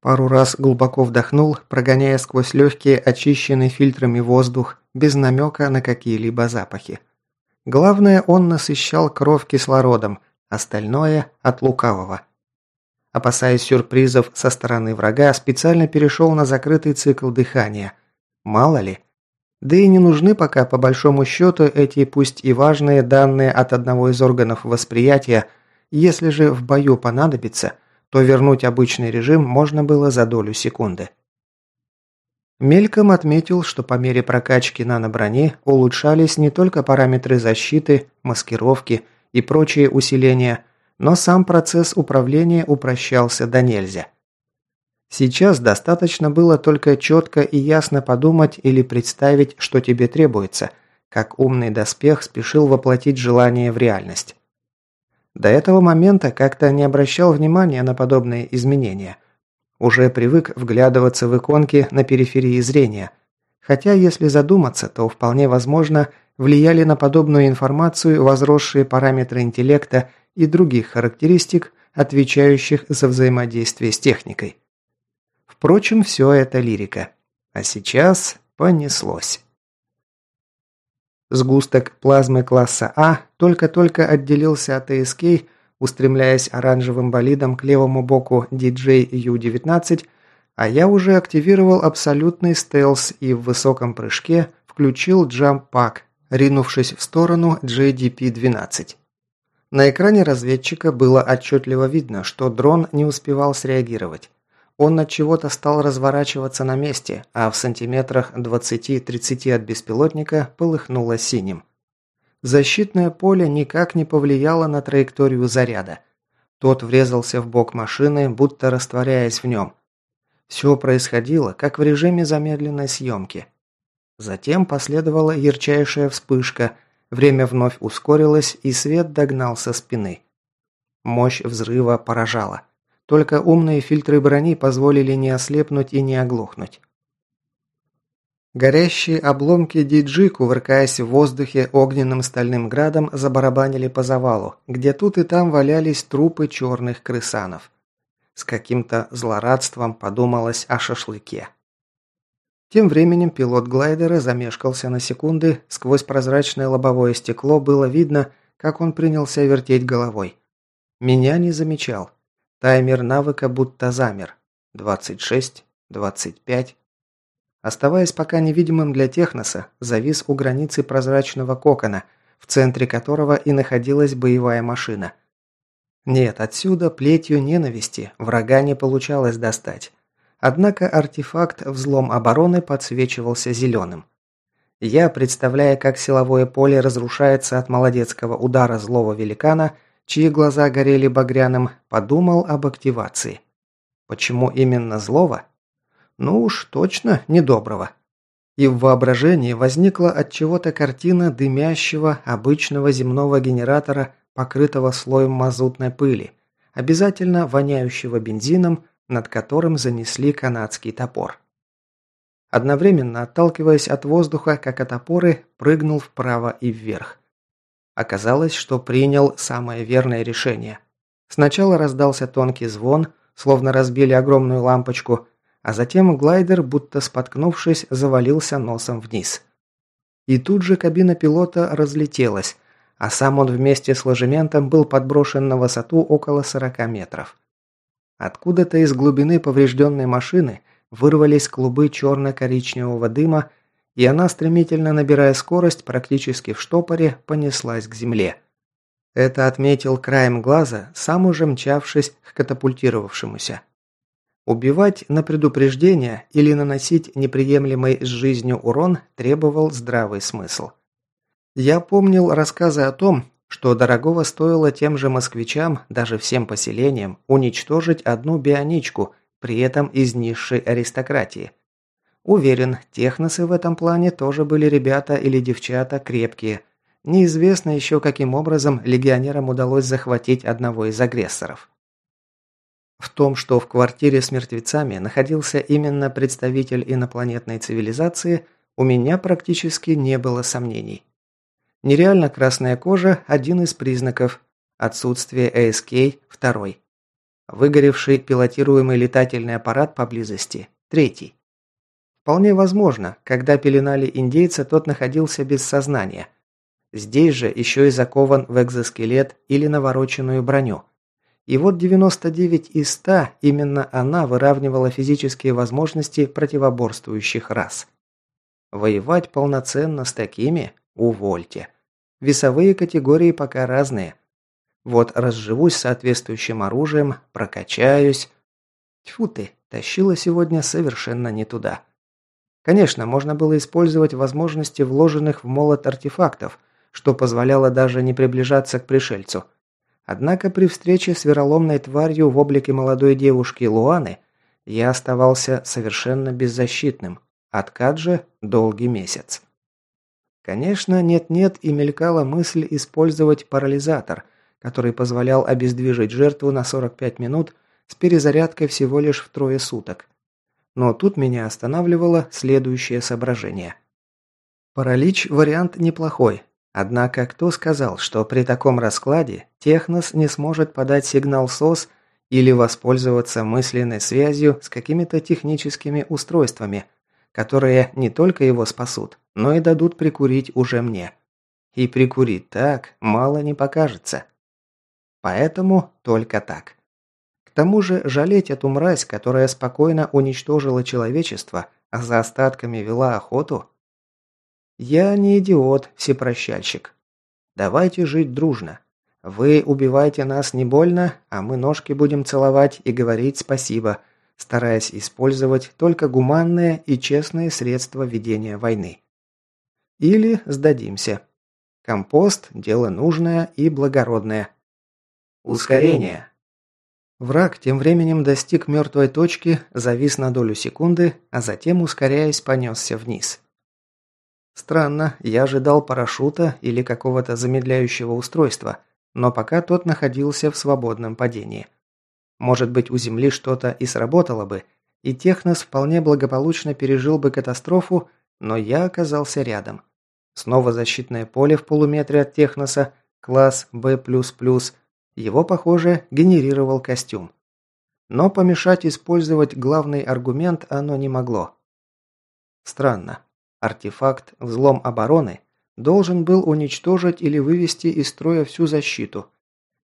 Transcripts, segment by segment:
Пару раз глубоко вдохнул, прогоняя сквозь легкие очищенный фильтрами воздух, без намека на какие-либо запахи. Главное, он насыщал кровь кислородом, остальное – от лукавого. Опасаясь сюрпризов со стороны врага, специально перешел на закрытый цикл дыхания. Мало ли. Да и не нужны пока, по большому счету, эти пусть и важные данные от одного из органов восприятия, если же в бою понадобится – то вернуть обычный режим можно было за долю секунды. Мельком отметил, что по мере прокачки наноброни улучшались не только параметры защиты, маскировки и прочие усиления, но сам процесс управления упрощался до нельзя. Сейчас достаточно было только четко и ясно подумать или представить, что тебе требуется, как умный доспех спешил воплотить желание в реальность. До этого момента как-то не обращал внимания на подобные изменения. Уже привык вглядываться в иконки на периферии зрения. Хотя, если задуматься, то вполне возможно, влияли на подобную информацию возросшие параметры интеллекта и других характеристик, отвечающих за взаимодействие с техникой. Впрочем, все это лирика. А сейчас понеслось. Сгусток плазмы класса А только-только отделился от АСК, устремляясь оранжевым болидом к левому боку DJ U-19, а я уже активировал абсолютный стелс и в высоком прыжке включил джамп-пак, ринувшись в сторону JDP-12. На экране разведчика было отчетливо видно, что дрон не успевал среагировать. Он от чего-то стал разворачиваться на месте, а в сантиметрах 20-30 от беспилотника полыхнуло синим. Защитное поле никак не повлияло на траекторию заряда. Тот врезался в бок машины, будто растворяясь в нем. Все происходило, как в режиме замедленной съемки. Затем последовала ярчайшая вспышка, время вновь ускорилось, и свет догнал со спины. Мощь взрыва поражала. Только умные фильтры брони позволили не ослепнуть и не оглохнуть. Горящие обломки диджи, кувыркаясь в воздухе огненным стальным градом, забарабанили по завалу, где тут и там валялись трупы черных крысанов. С каким-то злорадством подумалось о шашлыке. Тем временем пилот глайдера замешкался на секунды, сквозь прозрачное лобовое стекло было видно, как он принялся вертеть головой. Меня не замечал. Таймер навыка будто замер. 26, 25. Оставаясь пока невидимым для Техноса, завис у границы прозрачного кокона, в центре которого и находилась боевая машина. Нет, отсюда плетью ненависти врага не получалось достать. Однако артефакт «Взлом обороны» подсвечивался зеленым. Я, представляя, как силовое поле разрушается от молодецкого удара злого великана, чьи глаза горели багряным, подумал об активации. Почему именно злого? Ну уж точно недоброго. И в воображении возникла от чего-то картина дымящего обычного земного генератора, покрытого слоем мазутной пыли, обязательно воняющего бензином, над которым занесли канадский топор. Одновременно, отталкиваясь от воздуха, как от опоры, прыгнул вправо и вверх. Оказалось, что принял самое верное решение. Сначала раздался тонкий звон, словно разбили огромную лампочку, а затем глайдер, будто споткнувшись, завалился носом вниз. И тут же кабина пилота разлетелась, а сам он вместе с ложементом был подброшен на высоту около 40 метров. Откуда-то из глубины поврежденной машины вырвались клубы черно-коричневого дыма и она, стремительно набирая скорость, практически в штопоре, понеслась к земле. Это отметил краем глаза, сам уже мчавшись к катапультировавшемуся. Убивать на предупреждение или наносить неприемлемый с жизнью урон требовал здравый смысл. Я помнил рассказы о том, что дорогого стоило тем же москвичам, даже всем поселениям, уничтожить одну бионичку, при этом из низшей аристократии – Уверен, техносы в этом плане тоже были ребята или девчата крепкие. Неизвестно еще, каким образом легионерам удалось захватить одного из агрессоров. В том, что в квартире с мертвецами находился именно представитель инопланетной цивилизации, у меня практически не было сомнений. Нереально красная кожа – один из признаков, отсутствие ASK – второй. Выгоревший пилотируемый летательный аппарат поблизости – третий. Вполне возможно, когда пеленали индейца, тот находился без сознания. Здесь же еще и закован в экзоскелет или навороченную броню. И вот 99 из 100 именно она выравнивала физические возможности противоборствующих рас. Воевать полноценно с такими – увольте. Весовые категории пока разные. Вот разживусь соответствующим оружием, прокачаюсь. Тьфу ты, тащила сегодня совершенно не туда. Конечно, можно было использовать возможности вложенных в молот артефактов, что позволяло даже не приближаться к пришельцу. Однако при встрече с вероломной тварью в облике молодой девушки Луаны я оставался совершенно беззащитным. Откат же долгий месяц. Конечно, нет-нет и мелькала мысль использовать парализатор, который позволял обездвижить жертву на 45 минут с перезарядкой всего лишь в трое суток. Но тут меня останавливало следующее соображение. Паралич – вариант неплохой, однако кто сказал, что при таком раскладе Технос не сможет подать сигнал СОС или воспользоваться мысленной связью с какими-то техническими устройствами – которые не только его спасут, но и дадут прикурить уже мне. И прикурить так мало не покажется. Поэтому только так. Тому же жалеть эту мразь, которая спокойно уничтожила человечество, а за остатками вела охоту? Я не идиот, всепрощальщик. Давайте жить дружно. Вы убивайте нас не больно, а мы ножки будем целовать и говорить спасибо – стараясь использовать только гуманные и честные средства ведения войны. Или сдадимся. Компост – дело нужное и благородное. Ускорение. Враг тем временем достиг мертвой точки, завис на долю секунды, а затем, ускоряясь, понесся вниз. Странно, я ожидал парашюта или какого-то замедляющего устройства, но пока тот находился в свободном падении. Может быть, у Земли что-то и сработало бы, и Технос вполне благополучно пережил бы катастрофу, но я оказался рядом. Снова защитное поле в полуметре от Техноса, класс Б++, его, похоже, генерировал костюм. Но помешать использовать главный аргумент оно не могло. Странно. Артефакт «Взлом обороны» должен был уничтожить или вывести из строя всю защиту,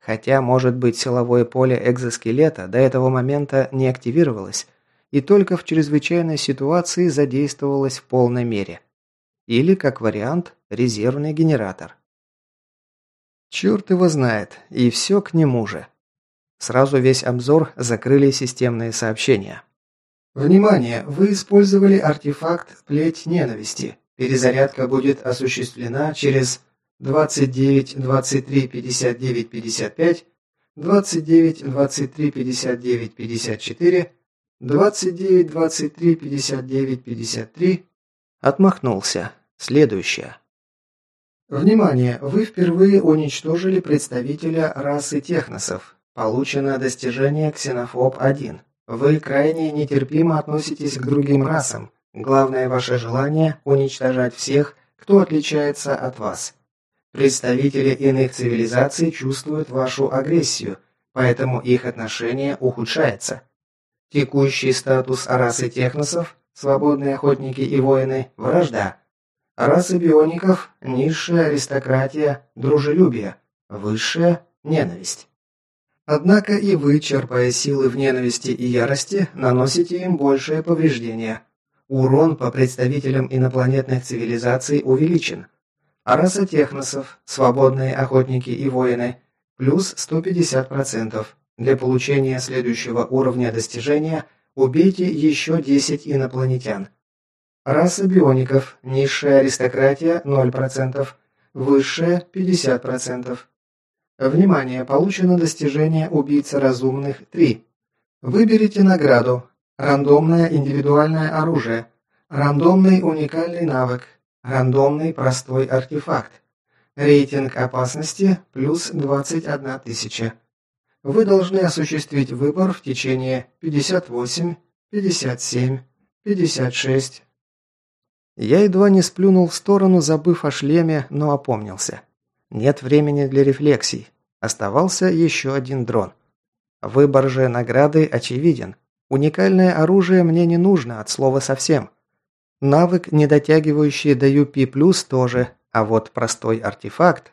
Хотя, может быть, силовое поле экзоскелета до этого момента не активировалось и только в чрезвычайной ситуации задействовалось в полной мере. Или, как вариант, резервный генератор. Черт его знает, и все к нему же. Сразу весь обзор закрыли системные сообщения. Внимание! Вы использовали артефакт «Плеть ненависти». Перезарядка будет осуществлена через 29, 23, 59, 55, 29, 23, 59, 54, 29, 23, 59, 53. Отмахнулся. Следующее. Внимание! Вы впервые уничтожили представителя расы техносов. Получено достижение Ксенофоб-1. Вы крайне нетерпимо относитесь к другим расам. Главное ваше желание – уничтожать всех, кто отличается от вас. Представители иных цивилизаций чувствуют вашу агрессию, поэтому их отношение ухудшается. Текущий статус расы техносов – свободные охотники и воины – вражда. Расы биоников – низшая аристократия, дружелюбие, высшая – ненависть. Однако и вы, черпая силы в ненависти и ярости, наносите им большее повреждение. Урон по представителям инопланетных цивилизаций увеличен – а раса техносов, свободные охотники и воины, плюс 150%. Для получения следующего уровня достижения убейте еще 10 инопланетян. Раса биоников, низшая аристократия 0%, высшая 50%. Внимание, получено достижение убийца разумных 3. Выберите награду. Рандомное индивидуальное оружие. Рандомный уникальный навык. Рандомный простой артефакт. Рейтинг опасности плюс 21 тысяча. Вы должны осуществить выбор в течение 58, 57, 56. Я едва не сплюнул в сторону, забыв о шлеме, но опомнился. Нет времени для рефлексий. Оставался еще один дрон. Выбор же награды очевиден. Уникальное оружие мне не нужно, от слова совсем. Навык, не дотягивающий до UP+, тоже, а вот простой артефакт...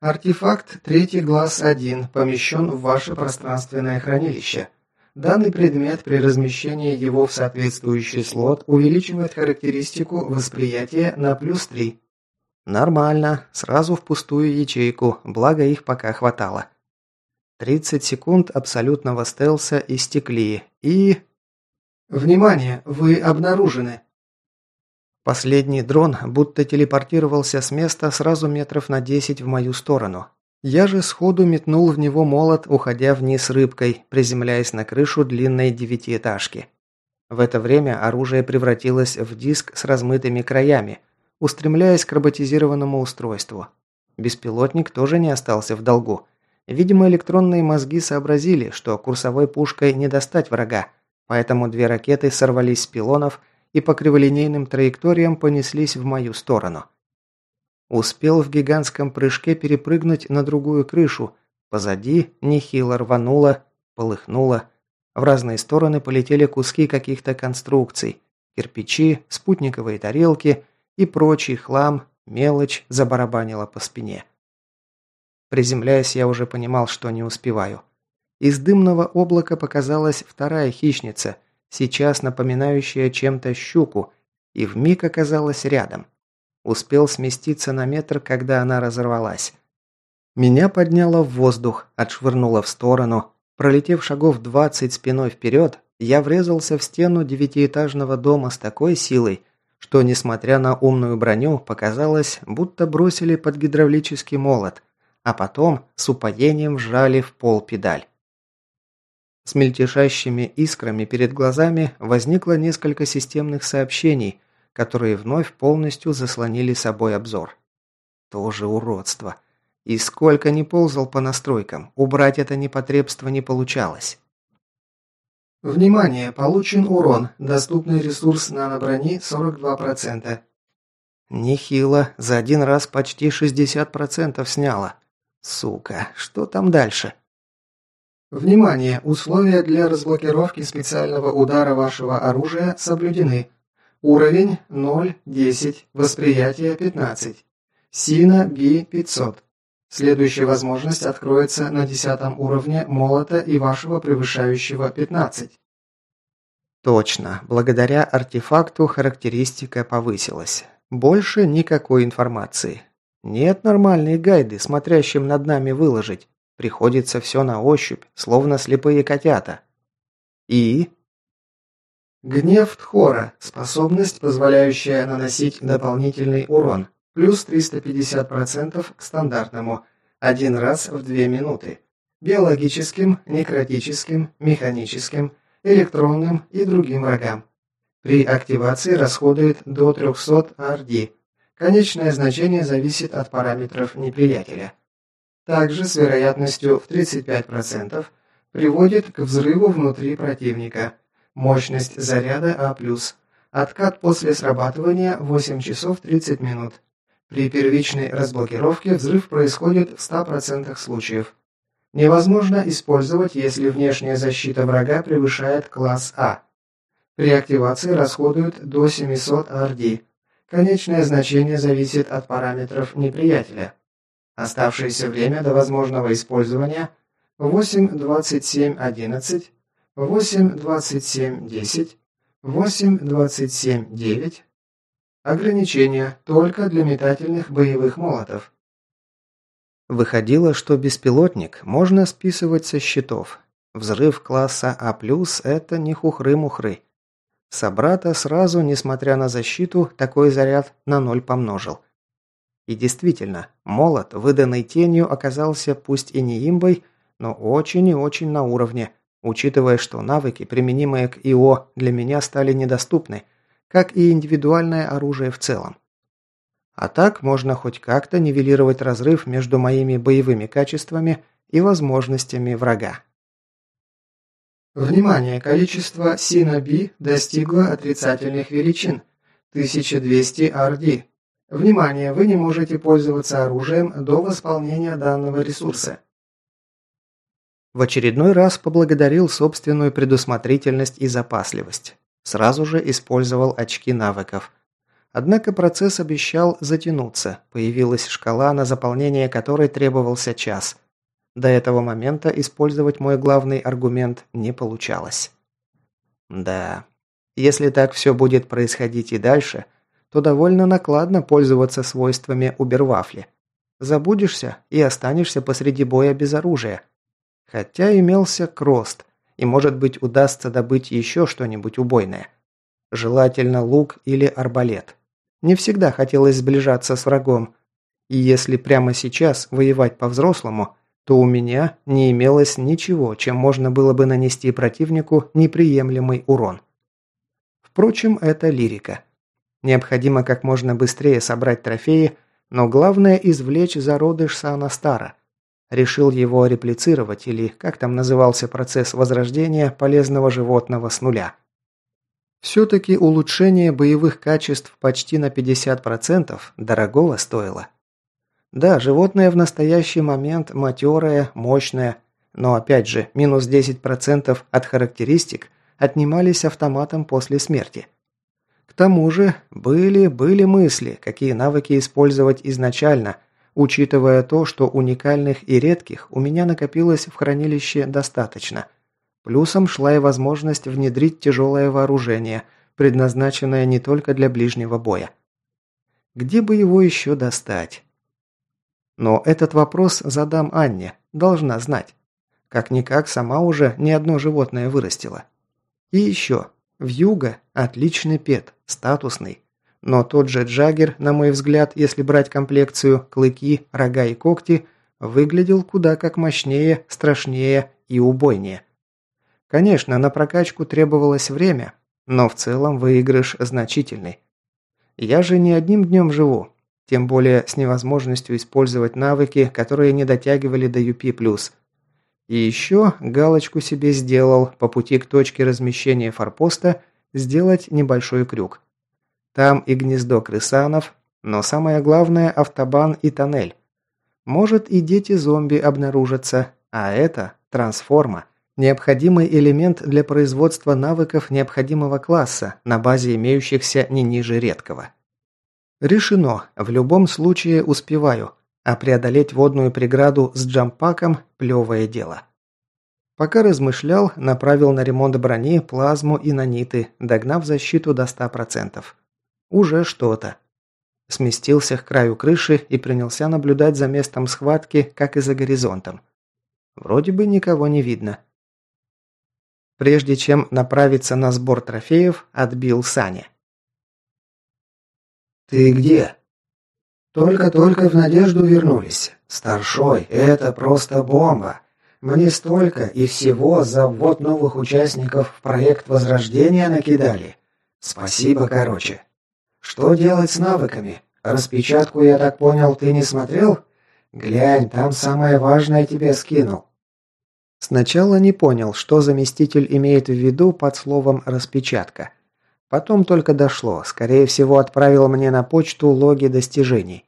Артефакт «Третий глаз 1» помещен в ваше пространственное хранилище. Данный предмет при размещении его в соответствующий слот увеличивает характеристику восприятия на плюс 3. Нормально, сразу в пустую ячейку, благо их пока хватало. 30 секунд абсолютного стелса истекли, и... Внимание, вы обнаружены. Последний дрон будто телепортировался с места сразу метров на 10 в мою сторону. Я же сходу метнул в него молот, уходя вниз рыбкой, приземляясь на крышу длинной девятиэтажки. В это время оружие превратилось в диск с размытыми краями, устремляясь к роботизированному устройству. Беспилотник тоже не остался в долгу. Видимо, электронные мозги сообразили, что курсовой пушкой не достать врага, поэтому две ракеты сорвались с пилонов и по криволинейным траекториям понеслись в мою сторону. Успел в гигантском прыжке перепрыгнуть на другую крышу. Позади нехило рвануло, полыхнуло. В разные стороны полетели куски каких-то конструкций. Кирпичи, спутниковые тарелки и прочий хлам, мелочь забарабанила по спине. Приземляясь, я уже понимал, что не успеваю. Из дымного облака показалась вторая хищница, сейчас напоминающая чем-то щуку, и вмиг оказалась рядом. Успел сместиться на метр, когда она разорвалась. Меня подняло в воздух, отшвырнуло в сторону. Пролетев шагов 20 спиной вперед, я врезался в стену девятиэтажного дома с такой силой, что, несмотря на умную броню, показалось, будто бросили под гидравлический молот, а потом с упоением вжали в пол педаль. С мельтешащими искрами перед глазами возникло несколько системных сообщений, которые вновь полностью заслонили собой обзор. Тоже уродство. И сколько ни ползал по настройкам, убрать это непотребство не получалось. Внимание! Получен урон. Доступный ресурс наноброни 42%. Нехило. За один раз почти 60% сняло. Сука, что там дальше? Внимание! Условия для разблокировки специального удара вашего оружия соблюдены. Уровень 0-10, восприятие 15. Сина Би-500. Следующая возможность откроется на 10 уровне молота и вашего превышающего 15. Точно, благодаря артефакту характеристика повысилась. Больше никакой информации. Нет нормальной гайды, смотрящим над нами выложить. Приходится все на ощупь, словно слепые котята. И Гнев Тхора – способность, позволяющая наносить дополнительный урон, плюс 350% к стандартному, один раз в две минуты, биологическим, некротическим, механическим, электронным и другим врагам. При активации расходует до 300 RD. Конечное значение зависит от параметров неприятеля. Также с вероятностью в 35% приводит к взрыву внутри противника – Мощность заряда А+. Откат после срабатывания 8 часов 30 минут. При первичной разблокировке взрыв происходит в 100% случаев. Невозможно использовать, если внешняя защита врага превышает класс А. При активации расходуют до 700 RD. Конечное значение зависит от параметров неприятеля. Оставшееся время до возможного использования 8.27.11 8, 27, 10, 8, 27, 9. Ограничения только для метательных боевых молотов. Выходило, что беспилотник можно списывать со счетов. Взрыв класса А+, это не хухры-мухры. Собрата сразу, несмотря на защиту, такой заряд на ноль помножил. И действительно, молот, выданный тенью, оказался пусть и не имбой, но очень и очень на уровне – учитывая, что навыки, применимые к ИО, для меня стали недоступны, как и индивидуальное оружие в целом. А так можно хоть как-то нивелировать разрыв между моими боевыми качествами и возможностями врага. Внимание! Количество Сина-Би достигло отрицательных величин – 1200 RD. Внимание! Вы не можете пользоваться оружием до восполнения данного ресурса. В очередной раз поблагодарил собственную предусмотрительность и запасливость. Сразу же использовал очки навыков. Однако процесс обещал затянуться. Появилась шкала, на заполнение которой требовался час. До этого момента использовать мой главный аргумент не получалось. Да, если так все будет происходить и дальше, то довольно накладно пользоваться свойствами Убервафли. Забудешься и останешься посреди боя без оружия. Хотя имелся крост, и может быть удастся добыть еще что-нибудь убойное. Желательно лук или арбалет. Не всегда хотелось сближаться с врагом. И если прямо сейчас воевать по-взрослому, то у меня не имелось ничего, чем можно было бы нанести противнику неприемлемый урон. Впрочем, это лирика. Необходимо как можно быстрее собрать трофеи, но главное извлечь зародыш Санастара. Решил его реплицировать, или как там назывался процесс возрождения полезного животного с нуля. Все-таки улучшение боевых качеств почти на 50% дорогого стоило. Да, животное в настоящий момент матерое, мощное, но опять же, минус 10% от характеристик отнимались автоматом после смерти. К тому же, были, были мысли, какие навыки использовать изначально, учитывая то, что уникальных и редких у меня накопилось в хранилище достаточно. Плюсом шла и возможность внедрить тяжелое вооружение, предназначенное не только для ближнего боя. Где бы его еще достать? Но этот вопрос задам Анне, должна знать. Как-никак сама уже ни одно животное вырастила. И еще. Вьюга – отличный пет, статусный. Но тот же Джаггер, на мой взгляд, если брать комплекцию, клыки, рога и когти, выглядел куда как мощнее, страшнее и убойнее. Конечно, на прокачку требовалось время, но в целом выигрыш значительный. Я же не одним днем живу, тем более с невозможностью использовать навыки, которые не дотягивали до UP+. И еще галочку себе сделал по пути к точке размещения форпоста сделать небольшой крюк. Там и гнездо крысанов, но самое главное – автобан и тоннель. Может и дети-зомби обнаружатся, а это – трансформа. Необходимый элемент для производства навыков необходимого класса на базе имеющихся не ниже редкого. Решено. В любом случае успеваю. А преодолеть водную преграду с джампаком – плевое дело. Пока размышлял, направил на ремонт брони, плазму и наниты, догнав защиту до 100%. Уже что-то. Сместился к краю крыши и принялся наблюдать за местом схватки, как и за горизонтом. Вроде бы никого не видно. Прежде чем направиться на сбор трофеев, отбил Саня. «Ты где?» «Только-только в Надежду вернулись. Старшой, это просто бомба. Мне столько и всего за ввод новых участников в проект Возрождения накидали. Спасибо, короче. Что делать с навыками? Распечатку, я так понял, ты не смотрел? Глянь, там самое важное тебе скинул». Сначала не понял, что заместитель имеет в виду под словом «распечатка». Потом только дошло. Скорее всего, отправил мне на почту логи достижений.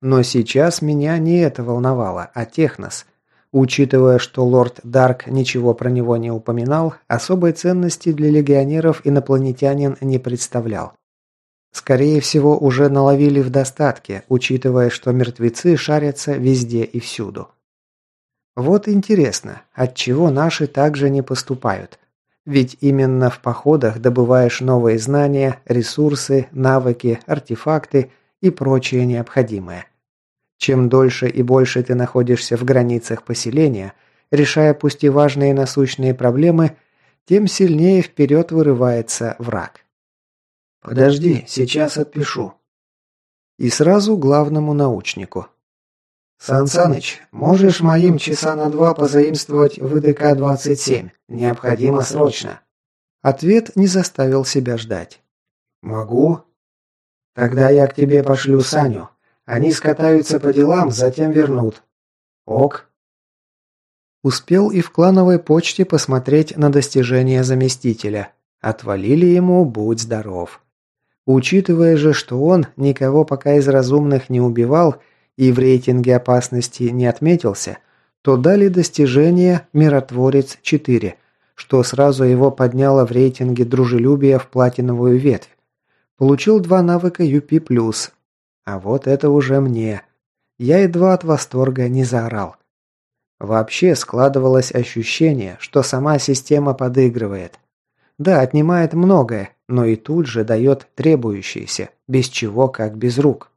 Но сейчас меня не это волновало, а Технос. Учитывая, что лорд Дарк ничего про него не упоминал, особой ценности для легионеров инопланетянин не представлял. Скорее всего, уже наловили в достатке, учитывая, что мертвецы шарятся везде и всюду. Вот интересно, отчего наши также не поступают? Ведь именно в походах добываешь новые знания, ресурсы, навыки, артефакты и прочее необходимое. Чем дольше и больше ты находишься в границах поселения, решая пусть и важные насущные проблемы, тем сильнее вперед вырывается враг. «Подожди, сейчас отпишу». И сразу главному научнику. «Сан Саныч, можешь моим часа на два позаимствовать ВДК-27? Необходимо срочно». Ответ не заставил себя ждать. «Могу». «Тогда я к тебе пошлю Саню. Они скатаются по делам, затем вернут». «Ок». Успел и в клановой почте посмотреть на достижения заместителя. Отвалили ему «Будь здоров». Учитывая же, что он никого пока из разумных не убивал, и в рейтинге опасности не отметился, то дали достижение «Миротворец-4», что сразу его подняло в рейтинге дружелюбия в платиновую ветвь. Получил два навыка UP+. А вот это уже мне. Я едва от восторга не заорал. Вообще складывалось ощущение, что сама система подыгрывает. Да, отнимает многое, но и тут же дает требующееся, без чего как без рук.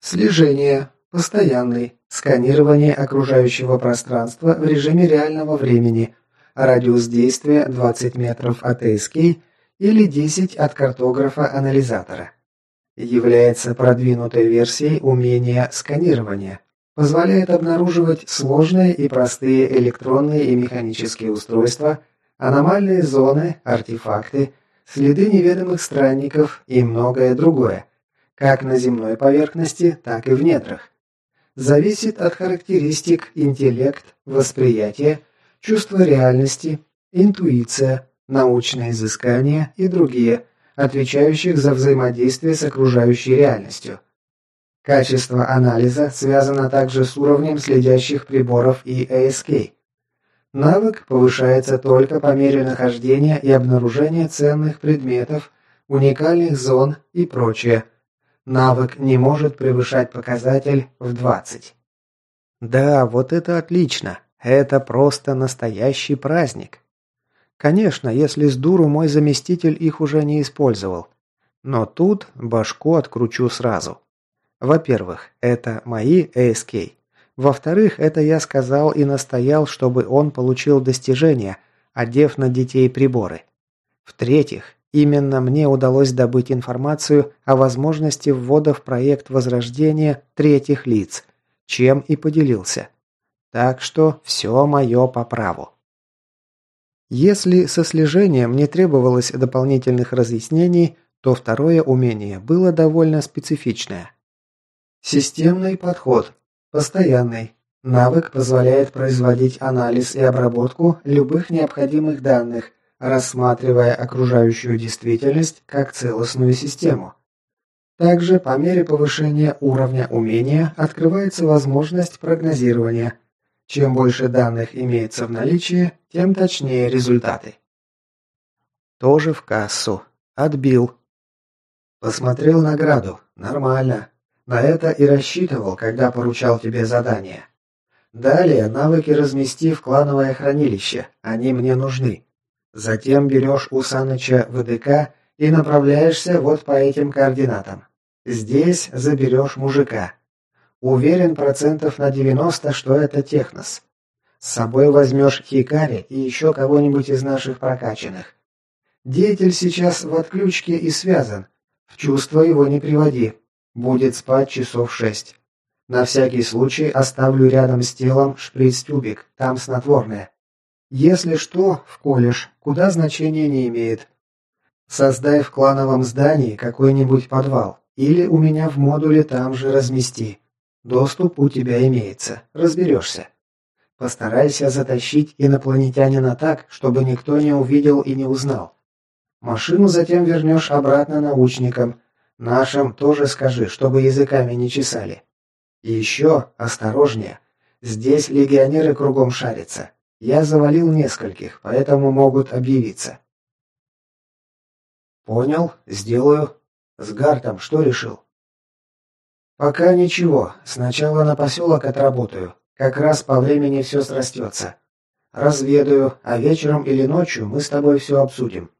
Слежение. Постоянный. Сканирование окружающего пространства в режиме реального времени. Радиус действия 20 метров от ASK или 10 от картографа-анализатора. Является продвинутой версией умения сканирования. Позволяет обнаруживать сложные и простые электронные и механические устройства, аномальные зоны, артефакты, следы неведомых странников и многое другое, как на земной поверхности, так и в недрах. Зависит от характеристик интеллект, восприятие, чувство реальности, интуиция, научные изыскания и другие, отвечающих за взаимодействие с окружающей реальностью. Качество анализа связано также с уровнем следящих приборов и ASK. Навык повышается только по мере нахождения и обнаружения ценных предметов, уникальных зон и прочее. Навык не может превышать показатель в 20. Да, вот это отлично. Это просто настоящий праздник. Конечно, если с дуру мой заместитель их уже не использовал. Но тут башку откручу сразу. Во-первых, это мои ASK. Во-вторых, это я сказал и настоял, чтобы он получил достижения, одев на детей приборы. В-третьих, именно мне удалось добыть информацию о возможности ввода в проект возрождения третьих лиц, чем и поделился. Так что все мое по праву. Если со слежением не требовалось дополнительных разъяснений, то второе умение было довольно специфичное. Системный подход. Постоянный. Навык позволяет производить анализ и обработку любых необходимых данных, рассматривая окружающую действительность как целостную систему. Также по мере повышения уровня умения открывается возможность прогнозирования – чем больше данных имеется в наличии, тем точнее результаты. Тоже в кассу. Отбил. Посмотрел награду. Нормально. На это и рассчитывал, когда поручал тебе задание. Далее навыки размести в клановое хранилище. Они мне нужны. Затем берешь у Саныча ВДК и направляешься вот по этим координатам. Здесь заберешь мужика. Уверен процентов на 90, что это Технос. С собой возьмешь Хикари и еще кого-нибудь из наших прокачанных. Деятель сейчас в отключке и связан. В чувство его не приводи. Будет спать часов шесть. На всякий случай оставлю рядом с телом шприц-тюбик, там снотворное. Если что, вколешь, куда значения не имеет. Создай в клановом здании какой-нибудь подвал, или у меня в модуле там же размести. Доступ у тебя имеется, разберешься. Постарайся затащить инопланетянина так, чтобы никто не увидел и не узнал. Машину затем вернешь обратно научникам. Нашим тоже скажи, чтобы языками не чесали. И еще осторожнее. Здесь легионеры кругом шарятся. Я завалил нескольких, поэтому могут объявиться. Понял, сделаю. С Гартом что решил? «Пока ничего. Сначала на поселок отработаю. Как раз по времени все срастется. Разведаю, а вечером или ночью мы с тобой все обсудим».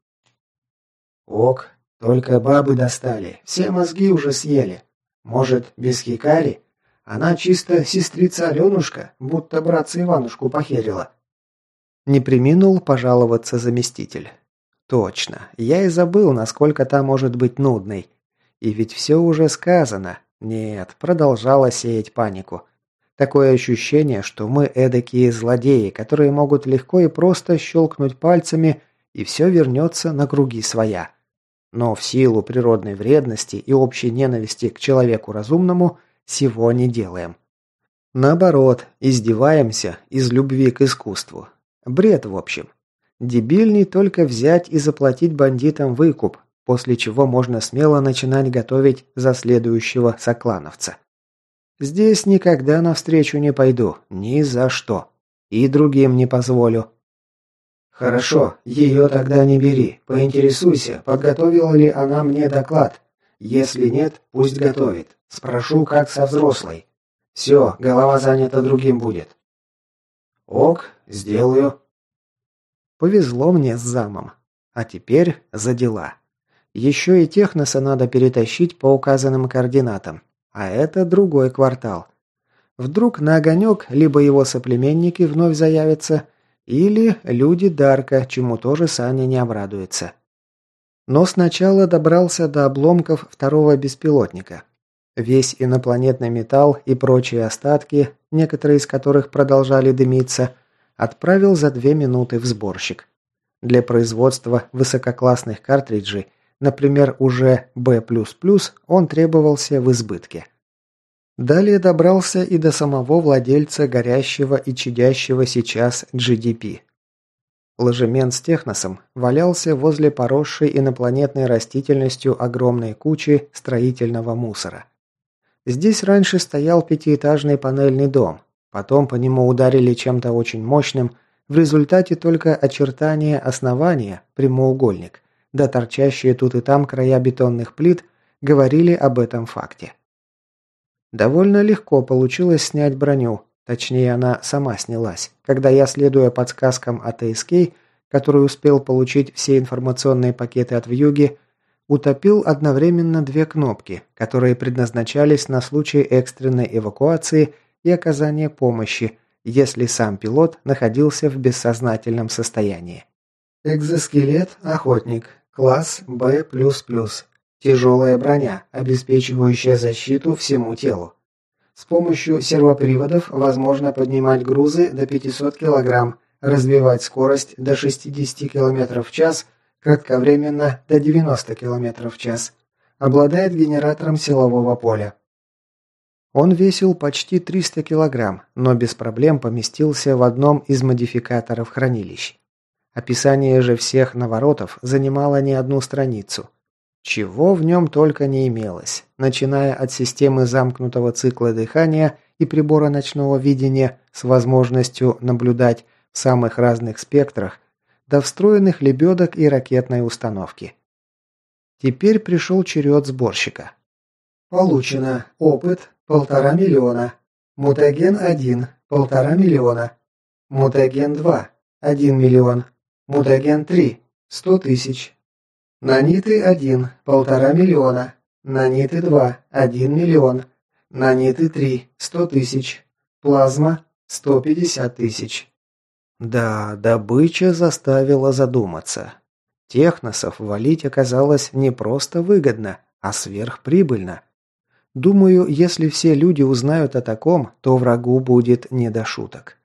«Ок, только бабы достали. Все мозги уже съели. Может, без Хикари? Она чисто сестрица Аленушка, будто братца Иванушку похерила». Не приминул пожаловаться заместитель. «Точно. Я и забыл, насколько та может быть нудной. И ведь все уже сказано. Нет, продолжала сеять панику. Такое ощущение, что мы эдакие злодеи, которые могут легко и просто щелкнуть пальцами, и все вернется на круги своя. Но в силу природной вредности и общей ненависти к человеку разумному всего не делаем. Наоборот, издеваемся из любви к искусству. Бред, в общем. Дебильней только взять и заплатить бандитам выкуп, после чего можно смело начинать готовить за следующего соклановца. Здесь никогда навстречу не пойду, ни за что. И другим не позволю. Хорошо, ее тогда не бери. Поинтересуйся, подготовила ли она мне доклад. Если нет, пусть готовит. Спрошу, как со взрослой. Все, голова занята другим будет. Ок, сделаю. Повезло мне с замом. А теперь за дела. Еще и техноса надо перетащить по указанным координатам. А это другой квартал. Вдруг на огонек либо его соплеменники вновь заявятся, или люди Дарка, чему тоже Саня не обрадуется. Но сначала добрался до обломков второго беспилотника. Весь инопланетный металл и прочие остатки, некоторые из которых продолжали дымиться, отправил за две минуты в сборщик. Для производства высококлассных картриджей, например, уже B++, он требовался в избытке. Далее добрался и до самого владельца горящего и чадящего сейчас GDP. Ложемент с техносом валялся возле поросшей инопланетной растительностью огромной кучи строительного мусора. Здесь раньше стоял пятиэтажный панельный дом, потом по нему ударили чем-то очень мощным, в результате только очертания основания, прямоугольник, да торчащие тут и там края бетонных плит говорили об этом факте. Довольно легко получилось снять броню, точнее она сама снялась, когда я, следуя подсказкам от ASK, который успел получить все информационные пакеты от Вьюги, утопил одновременно две кнопки, которые предназначались на случай экстренной эвакуации и оказания помощи, если сам пилот находился в бессознательном состоянии. Экзоскелет «Охотник», класс Б++, Тяжелая броня, обеспечивающая защиту всему телу. С помощью сервоприводов возможно поднимать грузы до 500 кг, развивать скорость до 60 км в час, кратковременно до 90 км в час. Обладает генератором силового поля. Он весил почти 300 кг, но без проблем поместился в одном из модификаторов хранилищ. Описание же всех наворотов занимало не одну страницу – чего в нем только не имелось, начиная от системы замкнутого цикла дыхания и прибора ночного видения с возможностью наблюдать в самых разных спектрах, до встроенных лебедок и ракетной установки. Теперь пришел черед сборщика. Получено. Опыт – полтора миллиона. Мутаген 1 – полтора миллиона. Мутаген 2 – 1 миллион. Мутаген 3 – 100 тысяч. Наниты 1 – полтора миллиона. Наниты 2 – 1 миллион. Наниты 3 – 100 тысяч. Плазма – 150 тысяч. Да, добыча заставила задуматься. Техносов валить оказалось не просто выгодно, а сверхприбыльно. Думаю, если все люди узнают о таком, то врагу будет не до шуток.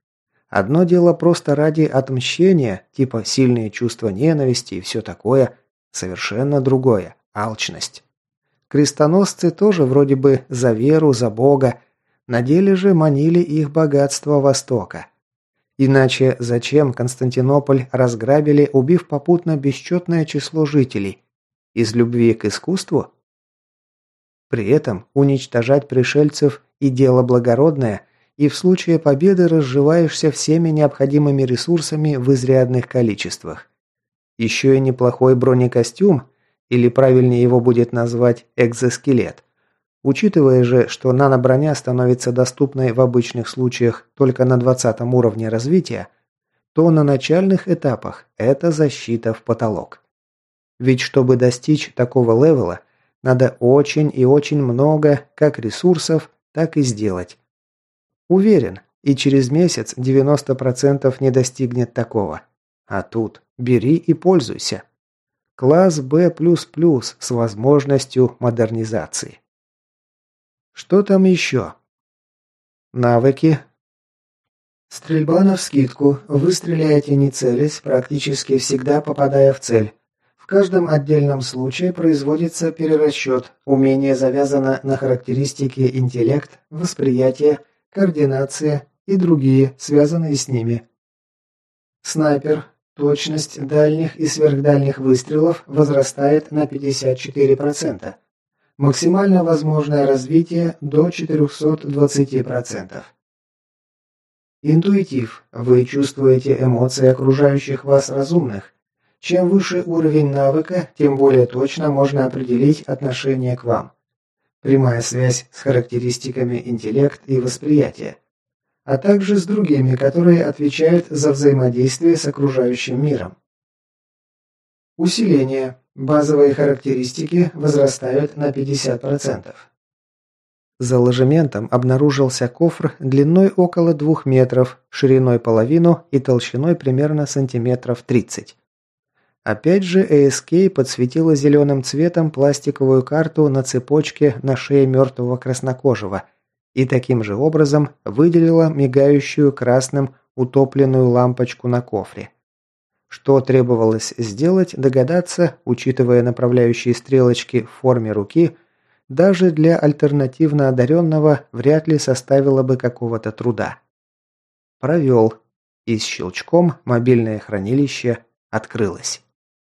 Одно дело просто ради отмщения, типа сильные чувства ненависти и все такое – Совершенно другое – алчность. Крестоносцы тоже вроде бы за веру, за Бога, на деле же манили их богатство Востока. Иначе зачем Константинополь разграбили, убив попутно бесчетное число жителей? Из любви к искусству? При этом уничтожать пришельцев и дело благородное, и в случае победы разживаешься всеми необходимыми ресурсами в изрядных количествах. Еще и неплохой бронекостюм, или правильнее его будет назвать экзоскелет. Учитывая же, что наноброня становится доступной в обычных случаях только на 20 уровне развития, то на начальных этапах это защита в потолок. Ведь чтобы достичь такого левела, надо очень и очень много как ресурсов, так и сделать. Уверен, и через месяц 90% не достигнет такого. А тут бери и пользуйся. Класс B++ с возможностью модернизации. Что там еще? Навыки. Стрельба на вскидку. Вы стреляете не целясь, практически всегда попадая в цель. В каждом отдельном случае производится перерасчет. Умение завязано на характеристики интеллект, восприятие, координация и другие, связанные с ними. Снайпер. Точность дальних и сверхдальних выстрелов возрастает на 54%. Максимально возможное развитие до 420%. Интуитив. Вы чувствуете эмоции окружающих вас разумных. Чем выше уровень навыка, тем более точно можно определить отношение к вам. Прямая связь с характеристиками интеллект и восприятие, а также с другими, которые отвечают за взаимодействие с окружающим миром. Усиление. Базовые характеристики возрастают на 50%. За ложементом обнаружился кофр длиной около двух метров, шириной половину и толщиной примерно сантиметров 30. Опять же, ASK подсветила зеленым цветом пластиковую карту на цепочке на шее мертвого краснокожего и таким же образом выделила мигающую красным утопленную лампочку на кофре. Что требовалось сделать, догадаться, учитывая направляющие стрелочки в форме руки, даже для альтернативно одаренного вряд ли составило бы какого-то труда. Провел. И с щелчком мобильное хранилище открылось.